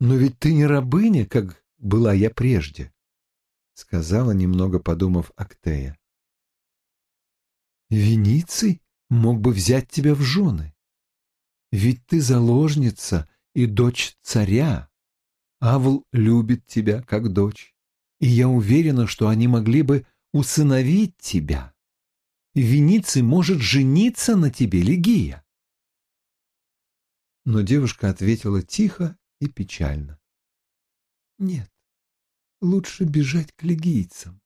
Но ведь ты не рабыня, как была я прежде, — сказала, немного подумав Актея. Вениций мог бы взять тебя в жены. Ведь ты заложница и дочь царя. Авл любит тебя как дочь, и я уверена, что они могли бы усыновить тебя. Вениций может жениться на тебе, Легия. Но девушка ответила тихо и печально. Нет, лучше бежать к легийцам.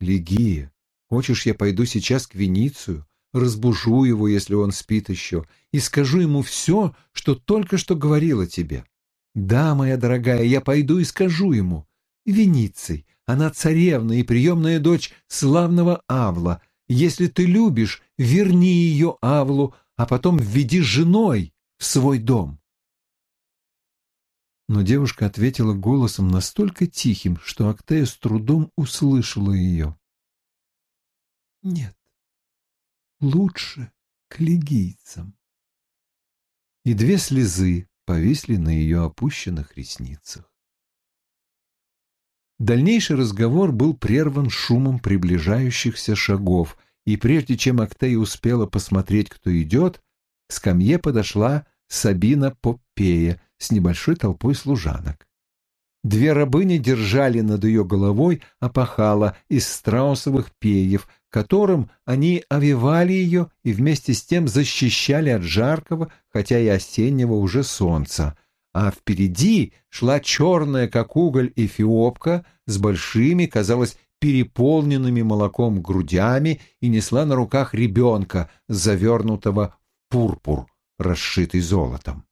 Легия, хочешь, я пойду сейчас к Веницию, разбужу его, если он спит еще, и скажу ему все, что только что говорила тебе. Да, моя дорогая, я пойду и скажу ему. Вениций, она царевна и приемная дочь славного Авла. Если ты любишь, верни ее Авлу, а потом введи женой в свой дом. Но девушка ответила голосом настолько тихим, что Актея с трудом услышала ее. «Нет, лучше к легийцам». И две слезы повисли на ее опущенных ресницах. Дальнейший разговор был прерван шумом приближающихся шагов, и прежде чем Актея успела посмотреть, кто идет, к скамье подошла Сабина Поппея с небольшой толпой служанок. Две рабыни держали над ее головой опахала из страусовых перьев, которым они овивали ее и вместе с тем защищали от жаркого, хотя и осеннего уже солнца а впереди шла черная, как уголь, эфиопка с большими, казалось, переполненными молоком грудями и несла на руках ребенка, завернутого в пурпур, расшитый золотом.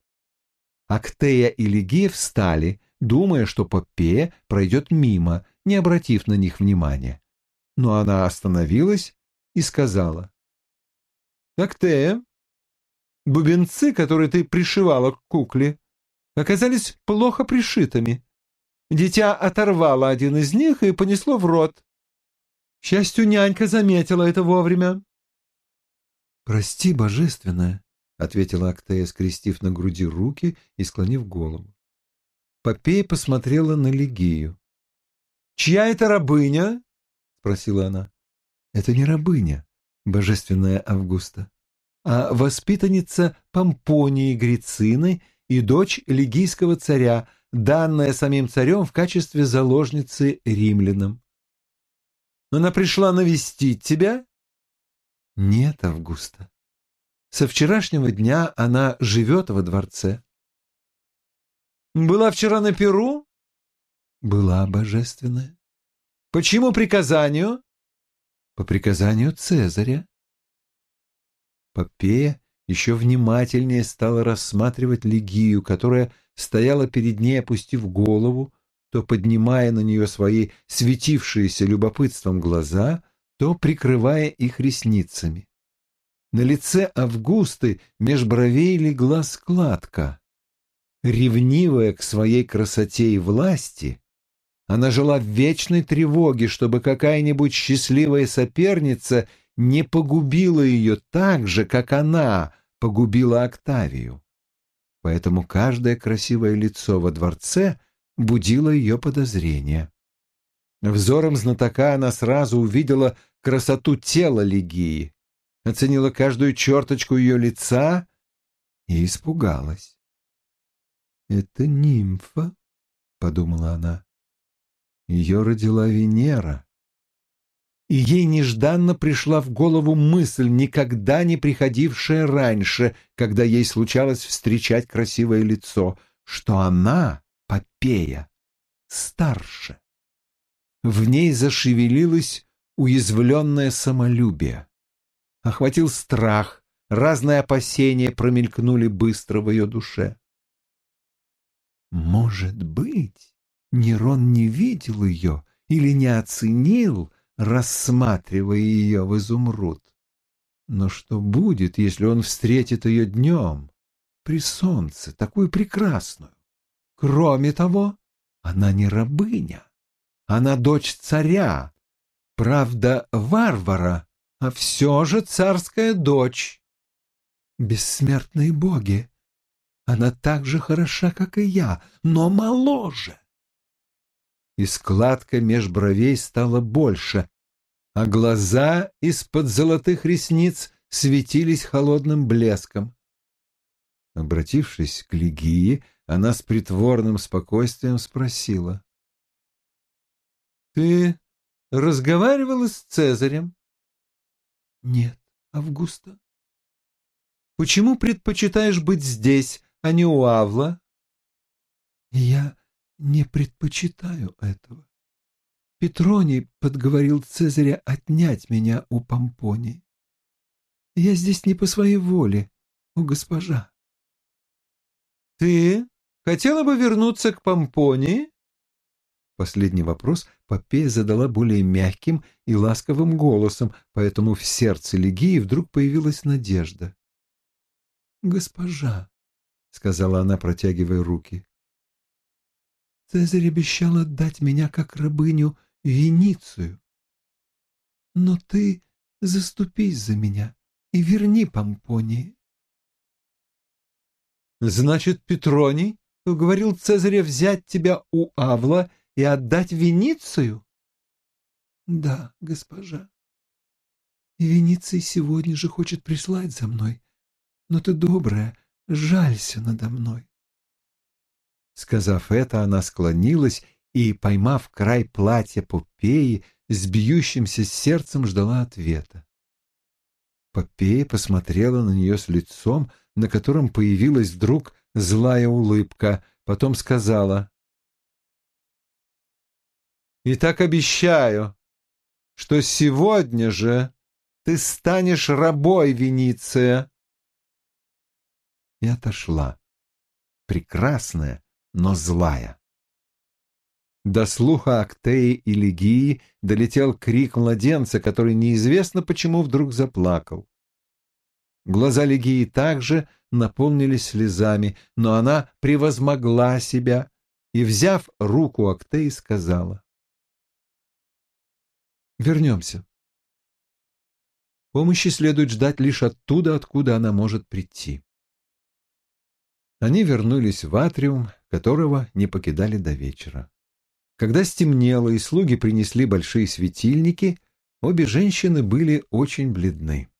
Актея и Легия встали, думая, что Попея пройдет мимо, не обратив на них внимания. Но она остановилась и сказала. «Актея, бубенцы, которые ты пришивала к кукле, оказались плохо пришитыми. Дитя оторвало один из них и понесло в рот. К счастью, нянька заметила это вовремя. «Прости, божественная», — ответила Актея, скрестив на груди руки и склонив голову. Попея посмотрела на Легию. «Чья это рабыня?» — спросила она. «Это не рабыня, божественная Августа, а воспитанница Помпонии Грицины и дочь лигийского царя, данная самим царем в качестве заложницы римлянам. Она пришла навестить тебя? Нет, Августа. Со вчерашнего дня она живет во дворце. Была вчера на Перу? Была божественная. По чьему приказанию? По приказанию Цезаря. Попея еще внимательнее стала рассматривать Легию, которая стояла перед ней, опустив голову, то поднимая на нее свои светившиеся любопытством глаза, то прикрывая их ресницами. На лице Августы меж бровей легла складка. Ревнивая к своей красоте и власти, она жила в вечной тревоге, чтобы какая-нибудь счастливая соперница не погубила ее так же, как она погубила Октавию. Поэтому каждое красивое лицо во дворце будило ее подозрения. Взором знатока она сразу увидела красоту тела Лигии, оценила каждую черточку ее лица и испугалась. «Это нимфа», — подумала она. Ее родила Венера и ей нежданно пришла в голову мысль, никогда не приходившая раньше, когда ей случалось встречать красивое лицо, что она, Попея, старше. В ней зашевелилось уязвленное самолюбие. Охватил страх, разные опасения промелькнули быстро в ее душе. Может быть, Нерон не видел ее или не оценил, рассматривая ее в изумруд. Но что будет, если он встретит ее днем, при солнце, такую прекрасную? Кроме того, она не рабыня, она дочь царя, правда, варвара, а все же царская дочь. Бессмертные боги! Она так же хороша, как и я, но моложе. И складка меж бровей стала больше, а глаза из-под золотых ресниц светились холодным блеском. Обратившись к Лигии, она с притворным спокойствием спросила. — Ты разговаривала с Цезарем? — Нет, Августа. — Почему предпочитаешь быть здесь, а не у Авла? — Я не предпочитаю этого. Петроний подговорил Цезаря отнять меня у Помпонии. Я здесь не по своей воле, о госпожа. — Ты хотела бы вернуться к Помпонии? Последний вопрос Попея задала более мягким и ласковым голосом, поэтому в сердце Легии вдруг появилась надежда. «Госпожа», — сказала она, протягивая руки, — «Цезарь обещал отдать меня как рабыню Веницию. Но ты заступись за меня и верни Помпонии». «Значит, Петроний уговорил Цезаря взять тебя у Авла и отдать Веницию? Да, госпожа. И Вениций сегодня же хочет прислать за мной. Но ты добрая, жалься надо мной. Сказав это, она склонилась и, поймав край платья Попеи, с бьющимся сердцем ждала ответа. Попея посмотрела на нее с лицом, на котором появилась вдруг злая улыбка, потом сказала и так обещаю, что сегодня же ты станешь рабой, Вениция. И отошла, прекрасная, но злая. До слуха Актеи и Легии долетел крик младенца, который неизвестно почему вдруг заплакал. Глаза Легии также наполнились слезами, но она превозмогла себя и, взяв руку Актеи, сказала Вернемся. Помощи следует ждать лишь оттуда, откуда она может прийти. Они вернулись в атриум, которого не покидали до вечера. Когда стемнело и слуги принесли большие светильники, обе женщины были очень бледны.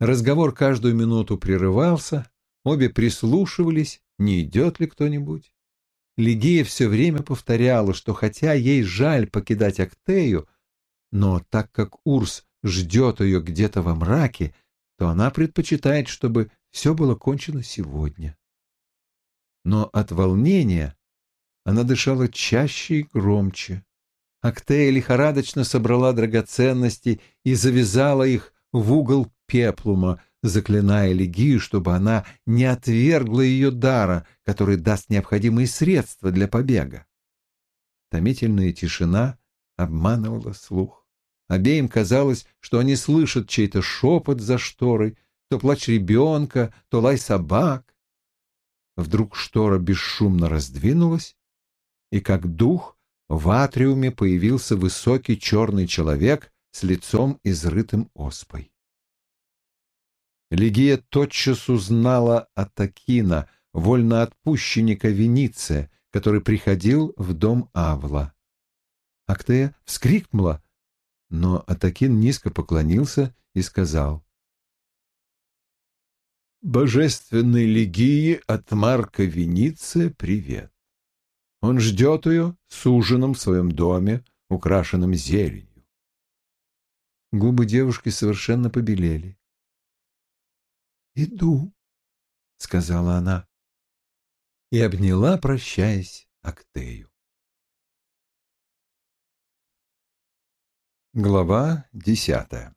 Разговор каждую минуту прерывался, обе прислушивались, не идет ли кто-нибудь. Лигия все время повторяла, что хотя ей жаль покидать Актею, но так как Урс ждет ее где-то во мраке, то она предпочитает, чтобы все было кончено сегодня. Но от волнения она дышала чаще и громче. Актея лихорадочно собрала драгоценности и завязала их в угол пеплума, заклиная Легию, чтобы она не отвергла ее дара, который даст необходимые средства для побега. Томительная тишина обманывала слух. Обеим казалось, что они слышат чей-то шепот за шторой, то плач ребенка, то лай собак. Вдруг штора бесшумно раздвинулась, и как дух в атриуме появился высокий черный человек с лицом изрытым оспой. Лигия тотчас узнала Атакина, вольноотпущенника Вениция, который приходил в дом Авла. Актея вскрикнула, но Атакин низко поклонился и сказал. «Божественной легии от Марка Вениция привет. Он ждет ее с ужином в своем доме, украшенным зеленью». Губы девушки совершенно побелели. «Иду», — сказала она и обняла, прощаясь, Актею. Глава десятая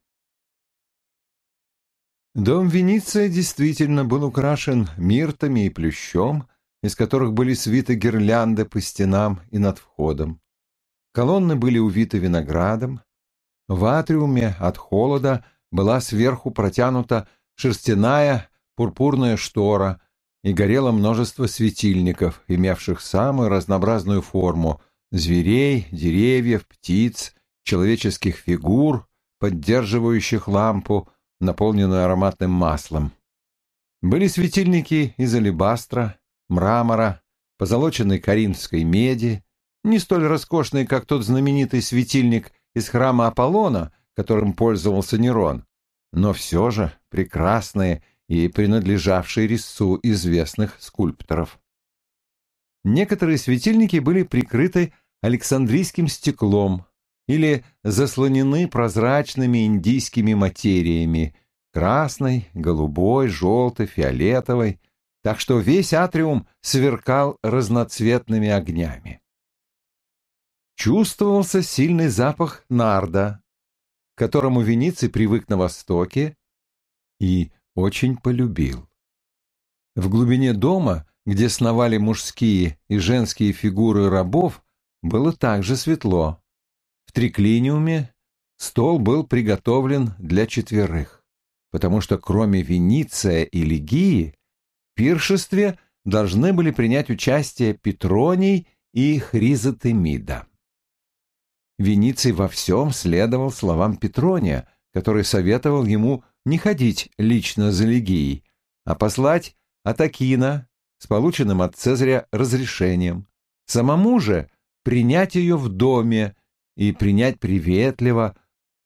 Дом Вениция действительно был украшен миртами и плющом, из которых были свиты гирлянды по стенам и над входом. Колонны были увиты виноградом. В атриуме от холода была сверху протянута шерстяная пурпурная штора, и горело множество светильников, имевших самую разнообразную форму — зверей, деревьев, птиц — человеческих фигур, поддерживающих лампу, наполненную ароматным маслом. Были светильники из алебастра, мрамора, позолоченной коринфской меди, не столь роскошные, как тот знаменитый светильник из храма Аполлона, которым пользовался Нерон, но все же прекрасные и принадлежавшие резцу известных скульпторов. Некоторые светильники были прикрыты александрийским стеклом или заслонены прозрачными индийскими материями – красной, голубой, желтой, фиолетовой, так что весь атриум сверкал разноцветными огнями. Чувствовался сильный запах нарда, к которому Вениций привык на Востоке и очень полюбил. В глубине дома, где сновали мужские и женские фигуры рабов, было также светло. В триклиниуме стол был приготовлен для четверых, потому что кроме Вениция и Лигии в пиршестве должны были принять участие Петроний и Хризотемида. Вениций во всем следовал словам Петрония, который советовал ему не ходить лично за Лигией, а послать Атакина с полученным от Цезаря разрешением. Самому же принять ее в доме и принять приветливо,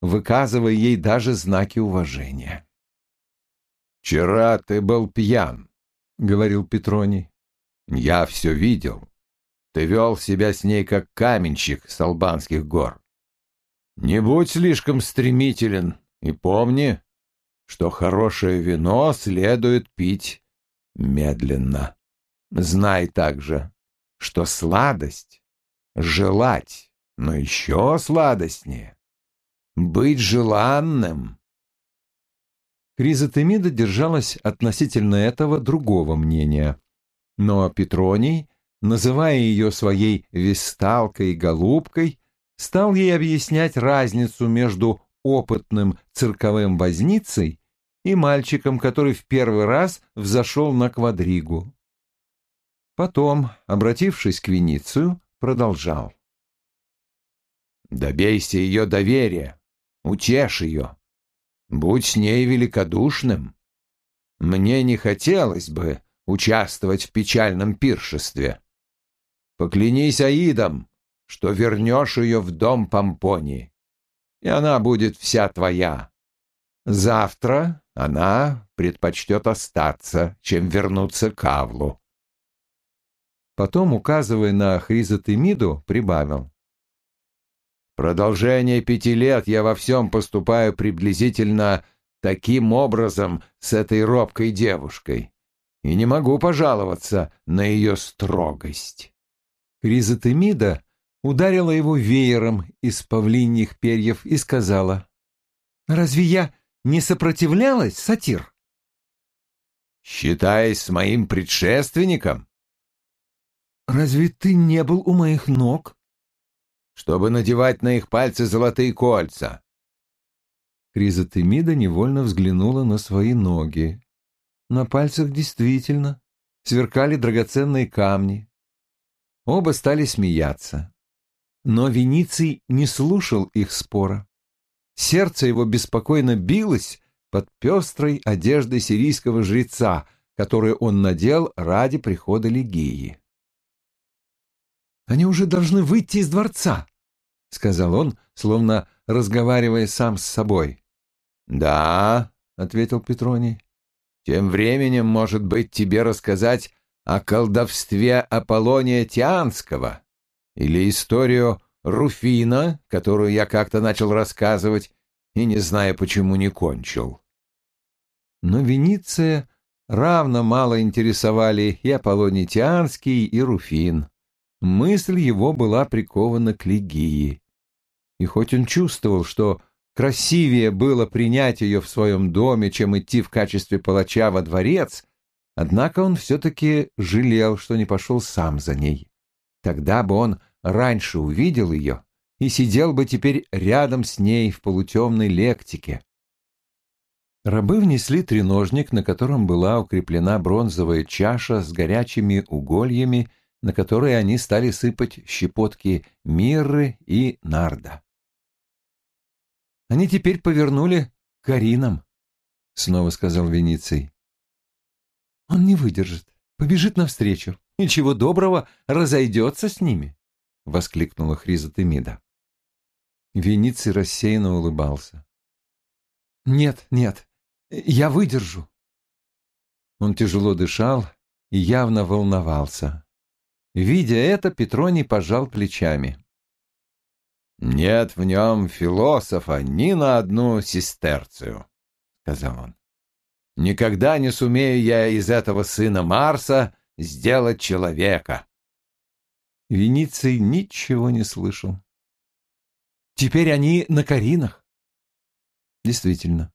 выказывая ей даже знаки уважения. «Вчера ты был пьян», — говорил Петроний. «Я все видел. Ты вел себя с ней как каменщик с албанских гор. Не будь слишком стремителен и помни, что хорошее вино следует пить медленно. Знай также, что сладость — желать, но еще сладостнее — быть желанным. Кризотемида держалась относительно этого другого мнения, но Петроний называя ее своей весталкой и голубкой, стал ей объяснять разницу между опытным цирковым возницей и мальчиком, который в первый раз взошел на квадригу. Потом, обратившись к Веницию, продолжал. «Добейся ее доверия, утешь ее, будь с ней великодушным. Мне не хотелось бы участвовать в печальном пиршестве, Поклянись Аидом, что вернешь ее в дом Помпонии, и она будет вся твоя. Завтра она предпочтет остаться, чем вернуться к Авлу. Потом, указывая на Хризотемиду, прибавил. Продолжение пяти лет я во всем поступаю приблизительно таким образом с этой робкой девушкой и не могу пожаловаться на ее строгость. Кризотемида ударила его веером из павлиньих перьев и сказала, «Разве я не сопротивлялась, сатир?» «Считаясь с моим предшественником?» «Разве ты не был у моих ног?» «Чтобы надевать на их пальцы золотые кольца». Кризотемида невольно взглянула на свои ноги. На пальцах действительно сверкали драгоценные камни. Оба стали смеяться. Но Вениций не слушал их спора. Сердце его беспокойно билось под пестрой одеждой сирийского жреца, которую он надел ради прихода Лигии. «Они уже должны выйти из дворца», — сказал он, словно разговаривая сам с собой. «Да», — ответил Петроний. «Тем временем, может быть, тебе рассказать о колдовстве Аполлония Тианского или историю Руфина, которую я как-то начал рассказывать и не знаю, почему не кончил. Но Венеция равно мало интересовали и Аполлоний Тианский, и Руфин. Мысль его была прикована к Лигии. И хоть он чувствовал, что красивее было принять ее в своем доме, чем идти в качестве палача во дворец, Однако он все-таки жалел, что не пошел сам за ней. Тогда бы он раньше увидел ее и сидел бы теперь рядом с ней в полутемной лектике. Рабы внесли треножник, на котором была укреплена бронзовая чаша с горячими угольями, на которые они стали сыпать щепотки мирры и нарда. «Они теперь повернули к Каринам», — снова сказал Вениций. Он не выдержит, побежит навстречу. Ничего доброго, разойдется с ними, — воскликнула Хризотемида. Вениций рассеянно улыбался. «Нет, нет, я выдержу». Он тяжело дышал и явно волновался. Видя это, Петроний пожал плечами. «Нет в нем философа ни на одну сестерцию», — сказал он. «Никогда не сумею я из этого сына Марса сделать человека». Вениций ничего не слышал. «Теперь они на Каринах». Действительно,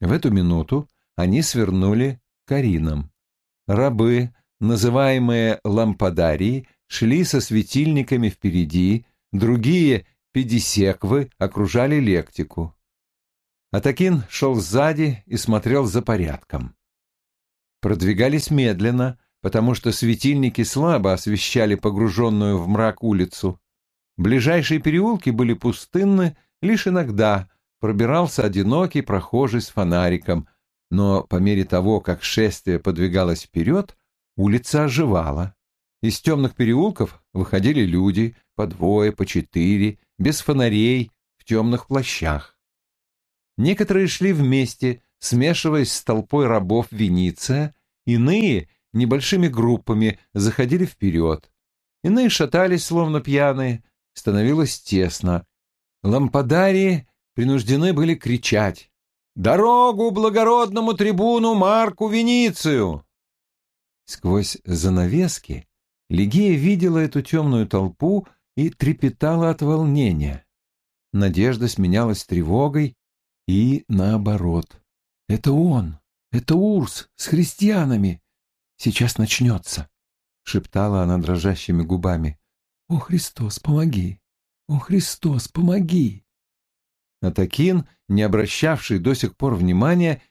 в эту минуту они свернули к Каринам. Рабы, называемые лампадарии, шли со светильниками впереди, другие педисеквы окружали лектику. Атакин шел сзади и смотрел за порядком. Продвигались медленно, потому что светильники слабо освещали погруженную в мрак улицу. Ближайшие переулки были пустынны, лишь иногда пробирался одинокий прохожий с фонариком, но по мере того, как шествие подвигалось вперед, улица оживала. Из темных переулков выходили люди, по двое, по четыре, без фонарей, в темных плащах. Некоторые шли вместе, смешиваясь с толпой рабов Вениция, иные небольшими группами заходили вперед. Иные шатались, словно пьяные, становилось тесно. Лампадарии принуждены были кричать «Дорогу благородному трибуну Марку Веницию!» Сквозь занавески Лигия видела эту темную толпу и трепетала от волнения. Надежда сменялась тревогой и наоборот. «Это он! Это Урс с христианами! Сейчас начнется!» — шептала она дрожащими губами. «О, Христос, помоги! О, Христос, помоги!» Атакин, не обращавший до сих пор внимания,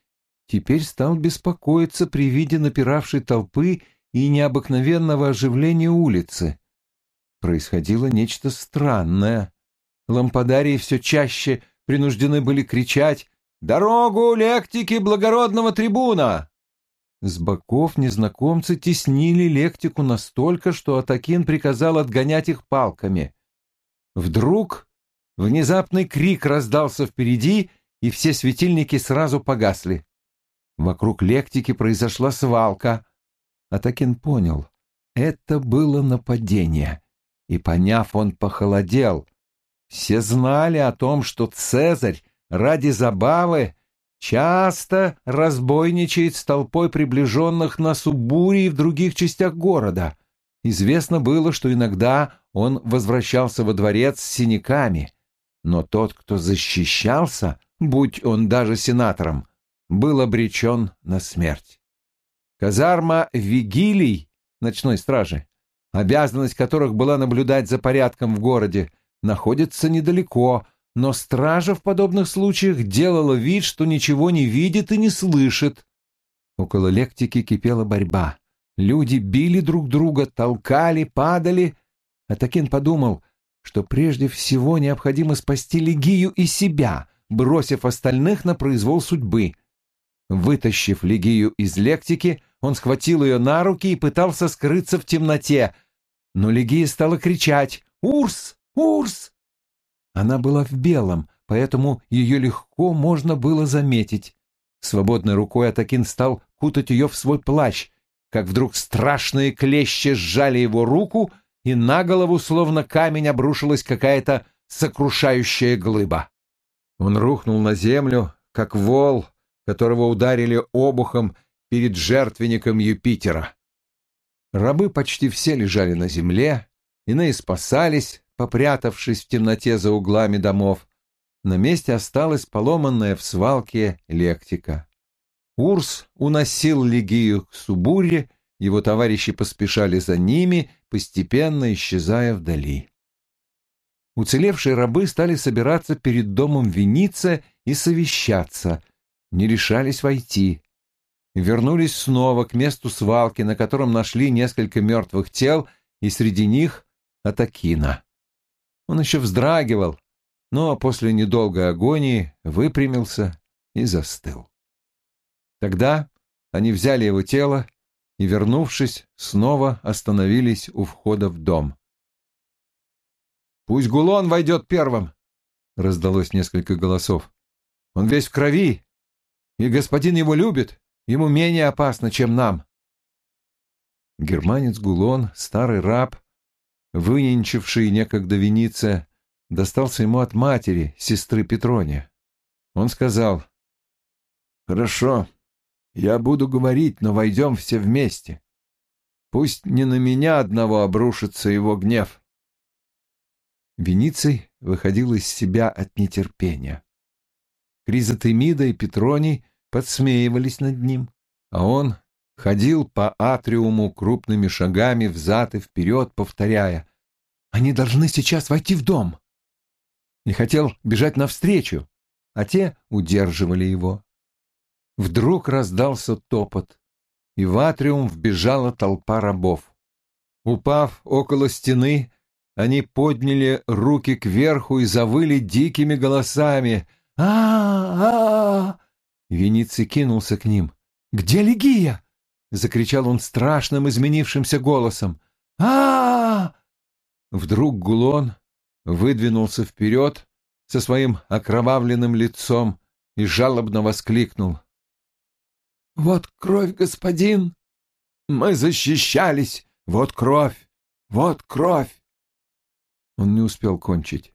теперь стал беспокоиться при виде напиравшей толпы и необыкновенного оживления улицы. Происходило нечто странное. Лампадарии все чаще принуждены были кричать «Дорогу лектики благородного трибуна!» С боков незнакомцы теснили лектику настолько, что Атакин приказал отгонять их палками. Вдруг внезапный крик раздался впереди, и все светильники сразу погасли. Вокруг лектики произошла свалка. Атакин понял, это было нападение, и, поняв, он похолодел. Все знали о том, что Цезарь ради забавы часто разбойничает с толпой приближенных на Субурии в других частях города. Известно было, что иногда он возвращался во дворец с синяками, но тот, кто защищался, будь он даже сенатором, был обречен на смерть. Казарма вигилий ночной стражи, обязанность которых была наблюдать за порядком в городе, находится недалеко, но стража в подобных случаях делала вид, что ничего не видит и не слышит. Около лектики кипела борьба. Люди били друг друга, толкали, падали. Атакин подумал, что прежде всего необходимо спасти Легию и себя, бросив остальных на произвол судьбы — Вытащив Легию из лектики, он схватил ее на руки и пытался скрыться в темноте. Но Легия стала кричать «Урс! Урс!». Она была в белом, поэтому ее легко можно было заметить. Свободной рукой Атакин стал кутать ее в свой плащ, как вдруг страшные клещи сжали его руку, и на голову, словно камень, обрушилась какая-то сокрушающая глыба. Он рухнул на землю, как вол, которого ударили обухом перед жертвенником Юпитера. Рабы почти все лежали на земле, иные спасались, попрятавшись в темноте за углами домов. На месте осталась поломанная в свалке лектика. Урс уносил Лигию к Субуре, его товарищи поспешали за ними, постепенно исчезая вдали. Уцелевшие рабы стали собираться перед домом Веница и совещаться — не решались войти. Вернулись снова к месту свалки, на котором нашли несколько мертвых тел, и среди них Атакина. Он еще вздрагивал, но после недолгой агонии выпрямился и застыл. Тогда они взяли его тело, и, вернувшись, снова остановились у входа в дом. «Пусть Гулон войдет первым!» — раздалось несколько голосов. «Он весь в крови, и господин его любит, ему менее опасно, чем нам». Германец Гулон, старый раб, выненчивший некогда Вениция, достался ему от матери, сестры Петрония. Он сказал, «Хорошо, я буду говорить, но войдем все вместе. Пусть не на меня одного обрушится его гнев». Вениций выходил из себя от нетерпения. Кризотемида и Петроний подсмеивались над ним, а он ходил по атриуму крупными шагами взад и вперед, повторяя «Они должны сейчас войти в дом!» И хотел бежать навстречу, а те удерживали его. Вдруг раздался топот, и в атриум вбежала толпа рабов. Упав около стены, они подняли руки кверху и завыли дикими голосами а а, -а! Вениций кинулся к ним. «Где Легия?» — закричал он страшным изменившимся голосом. а, -а, Вдруг Гулон выдвинулся вперед со своим окровавленным лицом и жалобно воскликнул. «Вот кровь, господин! Мы защищались! Вот кровь! Вот кровь!» Он не успел кончить.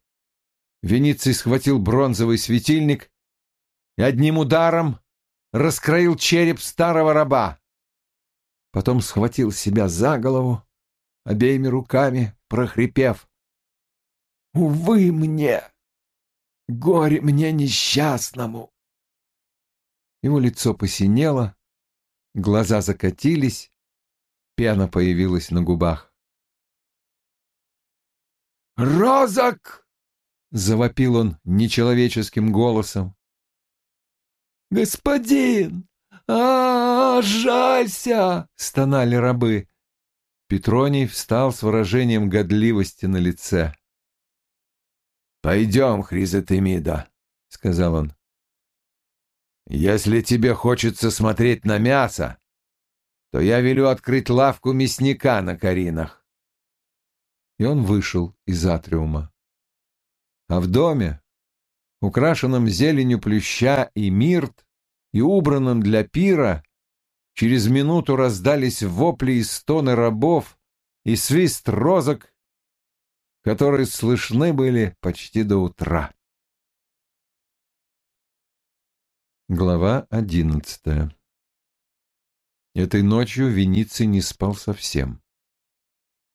Вениций схватил бронзовый светильник и одним ударом раскроил череп старого раба. Потом схватил себя за голову, обеими руками прохрипев. «Увы мне! Горе мне несчастному!» Его лицо посинело, глаза закатились, пена появилась на губах. «Розок!» — завопил он нечеловеческим голосом. «Господин! а, -а, -а жалься!» — стонали рабы. Петроний встал с выражением годливости на лице. «Пойдем, Хризотемида», — сказал он. «Если тебе хочется смотреть на мясо, то я велю открыть лавку мясника на Каринах». И он вышел из атриума. А в доме, украшенном зеленью плюща и мирт, и убранном для пира, через минуту раздались вопли и стоны рабов и свист розок, которые слышны были почти до утра. Глава одиннадцатая Этой ночью Вениций не спал совсем.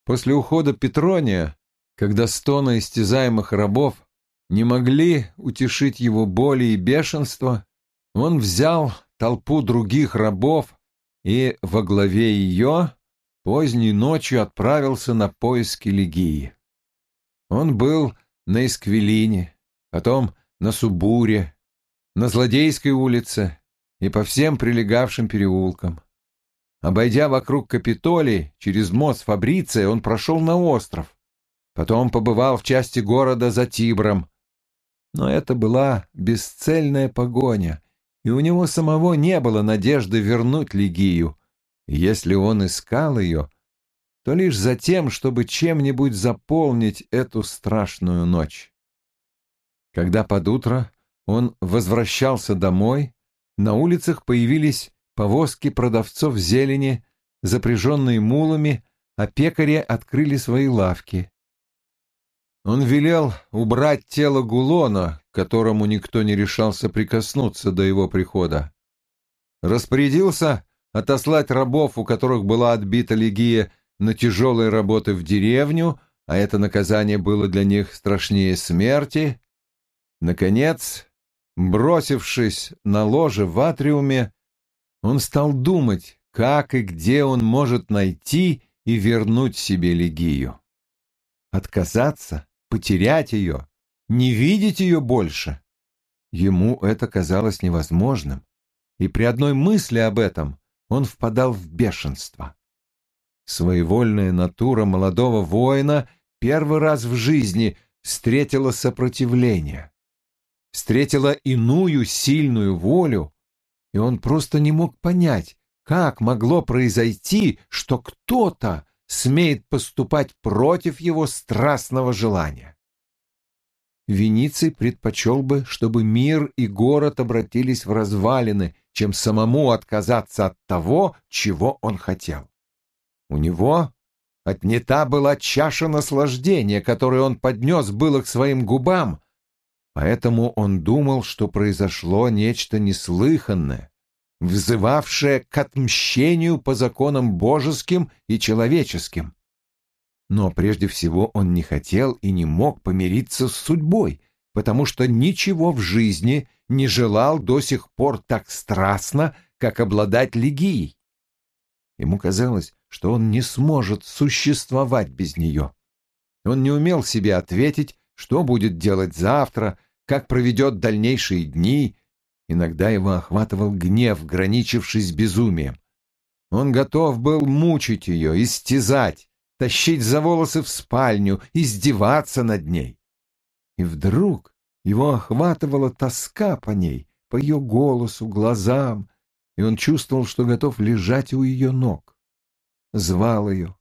После ухода Петрония, когда стоны истязаемых рабов не могли утешить его боли и бешенство, он взял толпу других рабов и во главе ее поздней ночью отправился на поиски Легии. Он был на Исквелине, потом на Субуре, на Злодейской улице и по всем прилегавшим переулкам. Обойдя вокруг Капитолии, через мост Фабриция, он прошел на остров. Потом побывал в части города за Тибром, но это была бесцельная погоня, и у него самого не было надежды вернуть Лигию. если он искал ее, то лишь за тем, чтобы чем-нибудь заполнить эту страшную ночь. Когда под утро он возвращался домой, на улицах появились повозки продавцов зелени, запряженные мулами, а пекари открыли свои лавки. Он велел убрать тело Гулона, которому никто не решался прикоснуться до его прихода. Распорядился отослать рабов, у которых была отбита легия, на тяжелые работы в деревню, а это наказание было для них страшнее смерти. Наконец, бросившись на ложе в атриуме, он стал думать, как и где он может найти и вернуть себе легию. Отказаться потерять ее, не видеть ее больше. Ему это казалось невозможным, и при одной мысли об этом он впадал в бешенство. Своевольная натура молодого воина первый раз в жизни встретила сопротивление, встретила иную сильную волю, и он просто не мог понять, как могло произойти, что кто-то смеет поступать против его страстного желания. Вениций предпочел бы, чтобы мир и город обратились в развалины, чем самому отказаться от того, чего он хотел. У него отнята была чаша наслаждения, которую он поднес было к своим губам, поэтому он думал, что произошло нечто неслыханное, взывавшее к отмщению по законам божеским и человеческим. Но прежде всего он не хотел и не мог помириться с судьбой, потому что ничего в жизни не желал до сих пор так страстно, как обладать легией. Ему казалось, что он не сможет существовать без нее. Он не умел себе ответить, что будет делать завтра, как проведет дальнейшие дни. Иногда его охватывал гнев, граничивший с безумием. Он готов был мучить ее, истязать, тащить за волосы в спальню, издеваться над ней. И вдруг его охватывала тоска по ней, по ее голосу, глазам, и он чувствовал, что готов лежать у ее ног. Звал ее,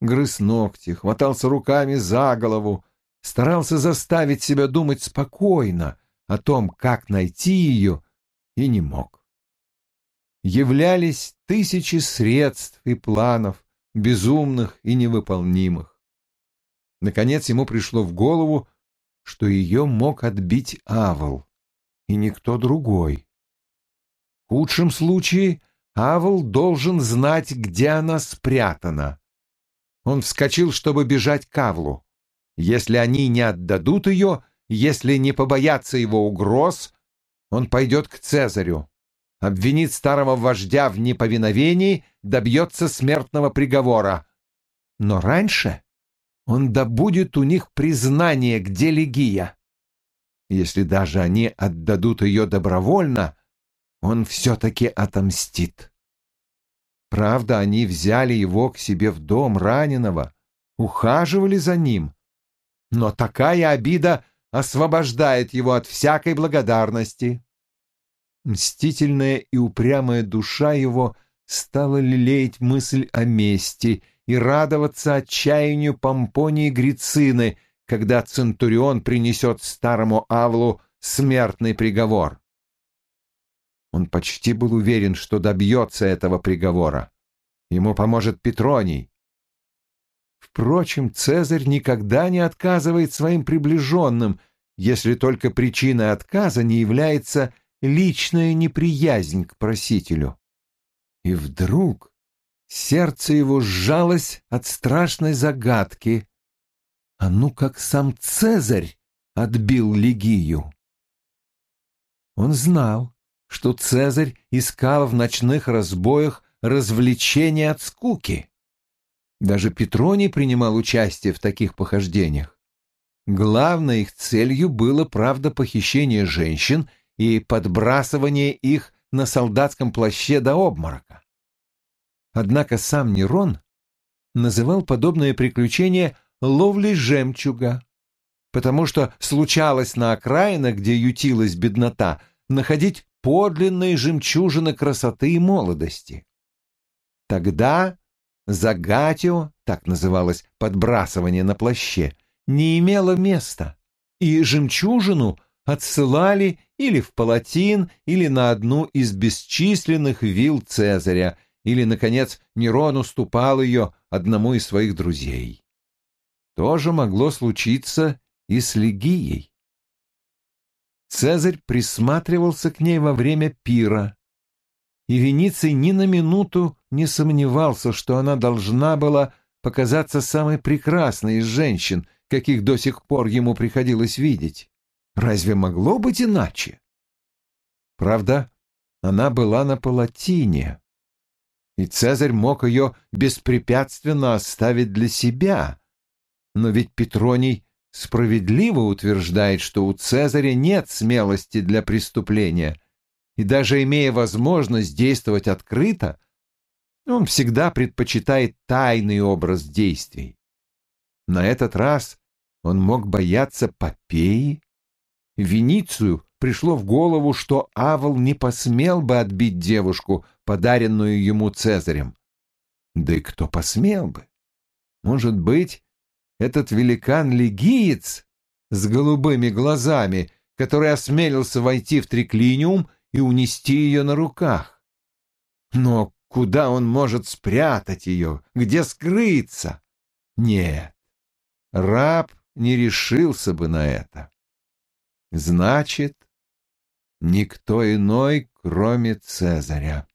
грыз ногти, хватался руками за голову, старался заставить себя думать спокойно о том, как найти ее, и не мог. Являлись тысячи средств и планов, безумных и невыполнимых. Наконец ему пришло в голову, что ее мог отбить Авл, и никто другой. В худшем случае Авл должен знать, где она спрятана. Он вскочил, чтобы бежать к Авлу. Если они не отдадут ее, если не побоятся его угроз, он пойдет к Цезарю обвинит старого вождя в неповиновении, добьется смертного приговора. Но раньше он добудет у них признание, где Легия. Если даже они отдадут ее добровольно, он все-таки отомстит. Правда, они взяли его к себе в дом раненого, ухаживали за ним. Но такая обида освобождает его от всякой благодарности. Мстительная и упрямая душа его стала лелеять мысль о мести и радоваться отчаянию Помпонии Грицины, когда Центурион принесет старому Авлу смертный приговор. Он почти был уверен, что добьется этого приговора. Ему поможет Петроний. Впрочем, Цезарь никогда не отказывает своим приближенным, если только причиной отказа не является личная неприязнь к просителю. И вдруг сердце его сжалось от страшной загадки. А ну как сам Цезарь отбил Легию. Он знал, что Цезарь искал в ночных разбоях развлечения от скуки. Даже Петроний принимал участие в таких похождениях. Главной их целью было, правда, похищение женщин и подбрасывание их на солдатском плаще до обморока. Однако сам Нерон называл подобное приключение ловлей жемчуга, потому что случалось на окраинах, где ютилась беднота, находить подлинные жемчужины красоты и молодости. Тогда загатио, так называлось подбрасывание на плаще, не имело места, и жемчужину отсылали или в Палатин, или на одну из бесчисленных вилл Цезаря, или, наконец, Нерон уступал ее одному из своих друзей. То же могло случиться и с Легией. Цезарь присматривался к ней во время пира, и Вениций ни на минуту не сомневался, что она должна была показаться самой прекрасной из женщин, каких до сих пор ему приходилось видеть. Разве могло быть иначе? Правда, она была на палатине, и Цезарь мог ее беспрепятственно оставить для себя. Но ведь Петроний справедливо утверждает, что у Цезаря нет смелости для преступления, и даже имея возможность действовать открыто, он всегда предпочитает тайный образ действий. На этот раз он мог бояться Попеи Веницию пришло в голову, что Авл не посмел бы отбить девушку, подаренную ему Цезарем. Да и кто посмел бы? Может быть, этот великан-легиец с голубыми глазами, который осмелился войти в триклиниум и унести ее на руках. Но куда он может спрятать ее? Где скрыться? Нет, раб не решился бы на это. Значит, никто иной, кроме Цезаря.